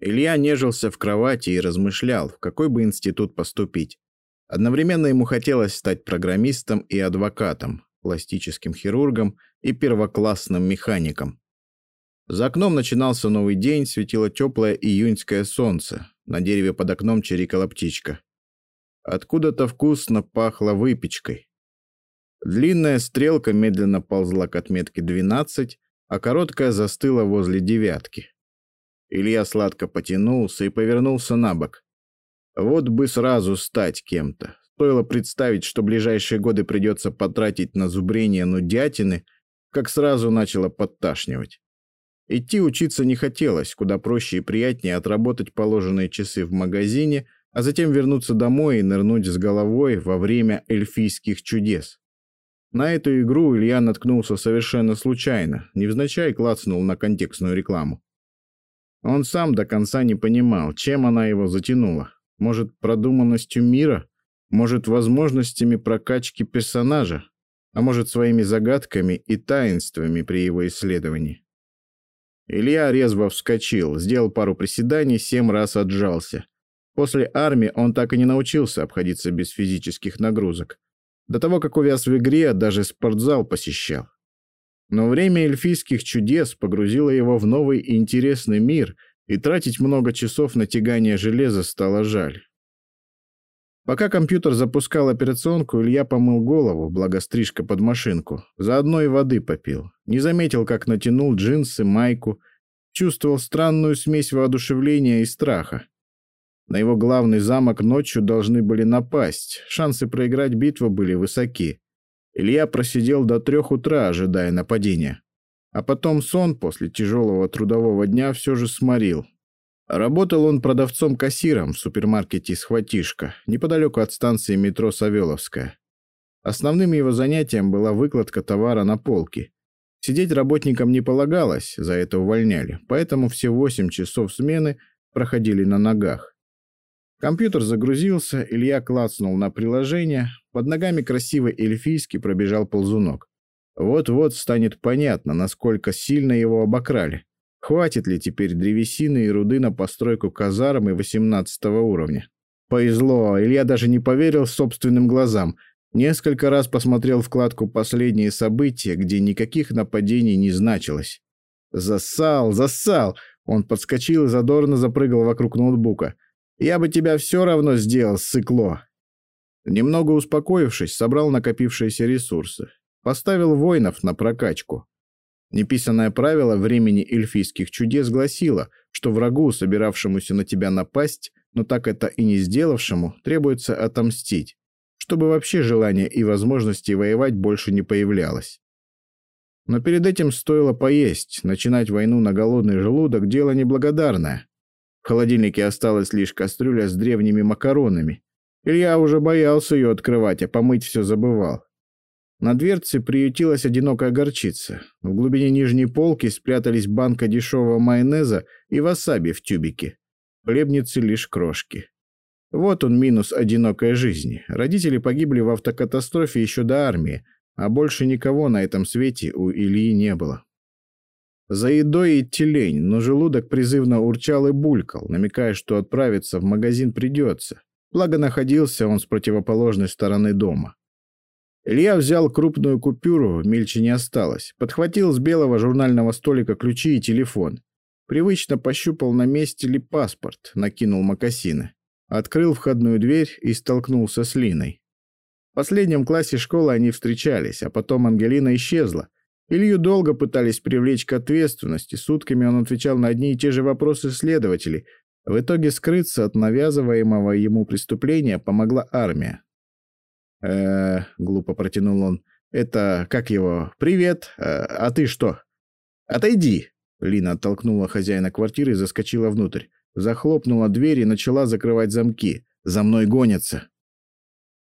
Илья нежился в кровати и размышлял, в какой бы институт поступить. Одновременно ему хотелось стать программистом и адвокатом, пластическим хирургом и первоклассным механиком. За окном начинался новый день, светило теплое июньское солнце. На дереве под окном чирикала птичка. Откуда-то вкусно пахло выпечкой. Длинная стрелка медленно ползла к отметке 12, а короткая застыла возле девятки. Илья сладко потянулся и повернулся на бок. Вот бы сразу стать кем-то. Стоило представить, что ближайшие годы придется потратить на зубрение нудятины, как сразу начало подташнивать. Идти учиться не хотелось, куда проще и приятнее отработать положенные часы в магазине, а затем вернуться домой и нырнуть с головой во время эльфийских чудес. На эту игру Илья наткнулся совершенно случайно, невзначай клацнул на контекстную рекламу. Он сам до конца не понимал, чем она его затянула. Может, продуманностью мира? Может, возможностями прокачки персонажа? А может, своими загадками и таинствами при его исследовании? Илья резво вскочил, сделал пару приседаний, семь раз отжался. После армии он так и не научился обходиться без физических нагрузок. До того, как увяз в игре, даже спортзал посещал. Но время эльфийских чудес погрузило его в новый и интересный мир, и тратить много часов на тягание железа стало жаль. Пока компьютер запускал операционку, Илья помыл голову, благо стрижка под машинку. Заодно и воды попил. Не заметил, как натянул джинсы, майку. Чувствовал странную смесь воодушевления и страха. На его главный замок ночью должны были напасть. Шансы проиграть битву были высоки. Илья просидел до трех утра, ожидая нападения. А потом сон после тяжелого трудового дня все же сморил. Работал он продавцом-кассиром в супермаркете «Схватишка», неподалеку от станции метро «Савеловская». Основным его занятием была выкладка товара на полки. Сидеть работникам не полагалось, за это увольняли, поэтому все восемь часов смены проходили на ногах. Компьютер загрузился, Илья клацнул на приложение, под ногами красиво эльфийски пробежал ползунок. Вот-вот станет понятно, насколько сильно его обокрали. Хватит ли теперь древесины и руды на постройку казармы 18 уровня? Повезло, Илья даже не поверил собственным глазам. Несколько раз посмотрел вкладку «Последние события», где никаких нападений не значилось. «Засал, засал!» Он подскочил и задорно запрыгал вокруг ноутбука. «Я бы тебя все равно сделал, сыкло!» Немного успокоившись, собрал накопившиеся ресурсы. Поставил воинов на прокачку. Неписанное правило времени эльфийских чудес гласило, что врагу, собиравшемуся на тебя напасть, но так это и не сделавшему, требуется отомстить, чтобы вообще желания и возможности воевать больше не появлялось. Но перед этим стоило поесть, начинать войну на голодный желудок – дело неблагодарное. В холодильнике осталась лишь кастрюля с древними макаронами, Илья уже боялся ее открывать, а помыть все забывал. На дверце приютилась одинокая горчица. В глубине нижней полки спрятались банка дешевого майонеза и васаби в тюбике. Хлебницы лишь крошки. Вот он минус одинокой жизни. Родители погибли в автокатастрофе еще до армии, а больше никого на этом свете у Ильи не было. За едой идти лень, но желудок призывно урчал и булькал, намекая, что отправиться в магазин придется. Благо находился он с противоположной стороны дома. Илья взял крупную купюру, мельче не осталось, подхватил с белого журнального столика ключи и телефон. Привычно пощупал, на месте ли паспорт, накинул мокасины. Открыл входную дверь и столкнулся с Линой. В последнем классе школы они встречались, а потом Ангелина исчезла. Илью долго пытались привлечь к ответственности, сутками он отвечал на одни и те же вопросы следователей, в итоге скрыться от навязываемого ему преступления помогла армия. э глупо протянул он. «Это, как его, привет, э, а ты что?» «Отойди!» Лина оттолкнула хозяина квартиры и заскочила внутрь. Захлопнула дверь и начала закрывать замки. «За мной гонятся!»